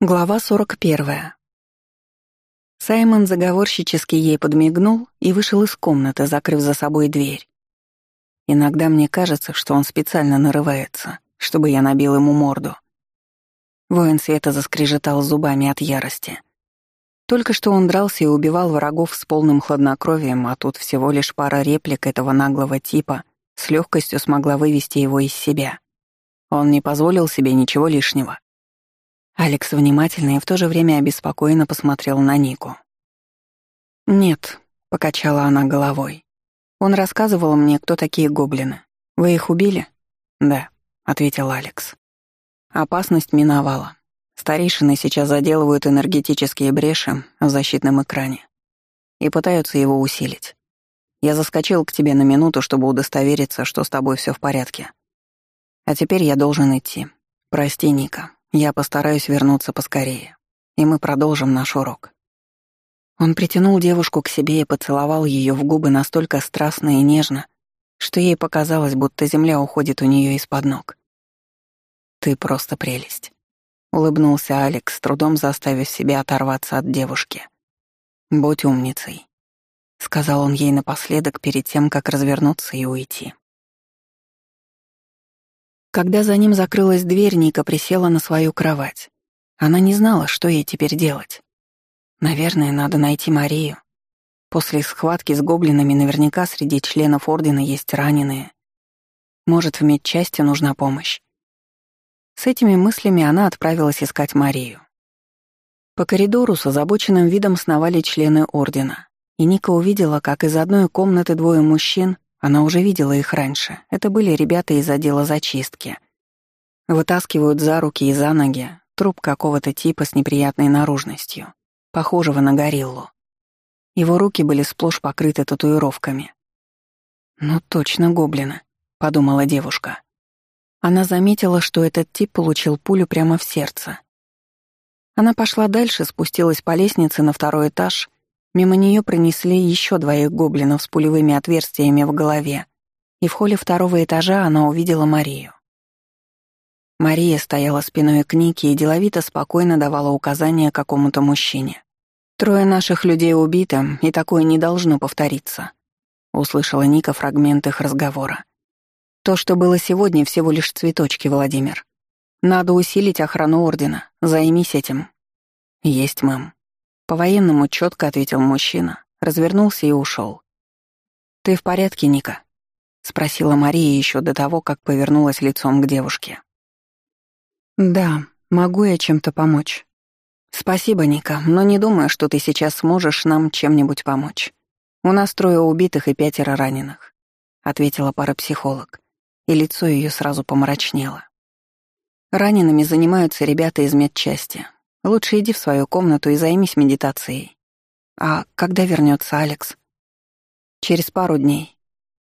Глава 41. Саймон заговорщически ей подмигнул и вышел из комнаты, закрыв за собой дверь. Иногда мне кажется, что он специально нарывается, чтобы я набил ему морду. Воин света заскрежетал зубами от ярости. Только что он дрался и убивал врагов с полным хладнокровием, а тут всего лишь пара реплик этого наглого типа с легкостью смогла вывести его из себя. Он не позволил себе ничего лишнего. Алекс внимательно и в то же время обеспокоенно посмотрел на Нику. «Нет», — покачала она головой. «Он рассказывал мне, кто такие гоблины. Вы их убили?» «Да», — ответил Алекс. Опасность миновала. Старейшины сейчас заделывают энергетические бреши в защитном экране и пытаются его усилить. Я заскочил к тебе на минуту, чтобы удостовериться, что с тобой все в порядке. А теперь я должен идти. Прости, Ника, я постараюсь вернуться поскорее, и мы продолжим наш урок». Он притянул девушку к себе и поцеловал ее в губы настолько страстно и нежно, что ей показалось, будто земля уходит у нее из-под ног. «Ты просто прелесть», — улыбнулся Алекс, с трудом заставив себя оторваться от девушки. «Будь умницей», — сказал он ей напоследок перед тем, как развернуться и уйти. Когда за ним закрылась дверь, Ника присела на свою кровать. Она не знала, что ей теперь делать. Наверное, надо найти Марию. После схватки с гоблинами наверняка среди членов Ордена есть раненые. Может, в медчасти нужна помощь. С этими мыслями она отправилась искать Марию. По коридору с озабоченным видом сновали члены Ордена, и Ника увидела, как из одной комнаты двое мужчин она уже видела их раньше. Это были ребята из отдела зачистки. Вытаскивают за руки и за ноги труп какого-то типа с неприятной наружностью, похожего на гориллу. Его руки были сплошь покрыты татуировками. «Ну точно гоблина», — подумала девушка. Она заметила, что этот тип получил пулю прямо в сердце. Она пошла дальше, спустилась по лестнице на второй этаж Мимо нее пронесли еще двоих гоблинов с пулевыми отверстиями в голове, и в холле второго этажа она увидела Марию. Мария стояла спиной к Нике и деловито спокойно давала указания какому-то мужчине. «Трое наших людей убиты, и такое не должно повториться», — услышала Ника фрагмент их разговора. «То, что было сегодня, всего лишь цветочки, Владимир. Надо усилить охрану Ордена. Займись этим». «Есть, мэм», по-военному четко ответил мужчина, развернулся и ушел. «Ты в порядке, Ника?» — спросила Мария еще до того, как повернулась лицом к девушке. «Да, могу я чем-то помочь?» «Спасибо, Ника, но не думаю, что ты сейчас сможешь нам чем-нибудь помочь. У нас трое убитых и пятеро раненых», — ответила парапсихолог, и лицо ее сразу помрачнело. «Ранеными занимаются ребята из медчасти, Лучше иди в свою комнату и займись медитацией. А когда вернется Алекс? Через пару дней.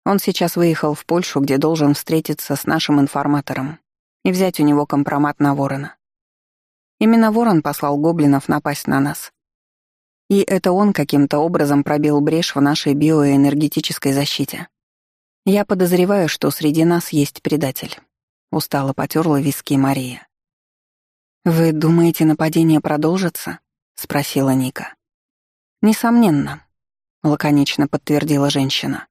Он сейчас выехал в Польшу, где должен встретиться с нашим информатором и взять у него компромат на Ворона. Именно Ворон послал гоблинов напасть на нас. И это он каким-то образом пробил брешь в нашей биоэнергетической защите. Я подозреваю, что среди нас есть предатель. Устало потерла виски Мария. «Вы думаете, нападение продолжится?» — спросила Ника. «Несомненно», — лаконично подтвердила женщина.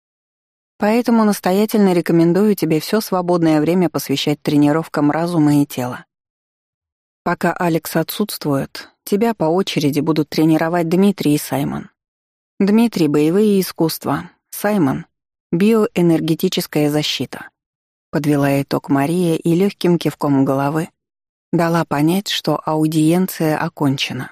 «Поэтому настоятельно рекомендую тебе все свободное время посвящать тренировкам разума и тела. Пока Алекс отсутствует, тебя по очереди будут тренировать Дмитрий и Саймон. Дмитрий — боевые искусства, Саймон — биоэнергетическая защита». Подвела итог Мария и легким кивком головы дала понять, что аудиенция окончена.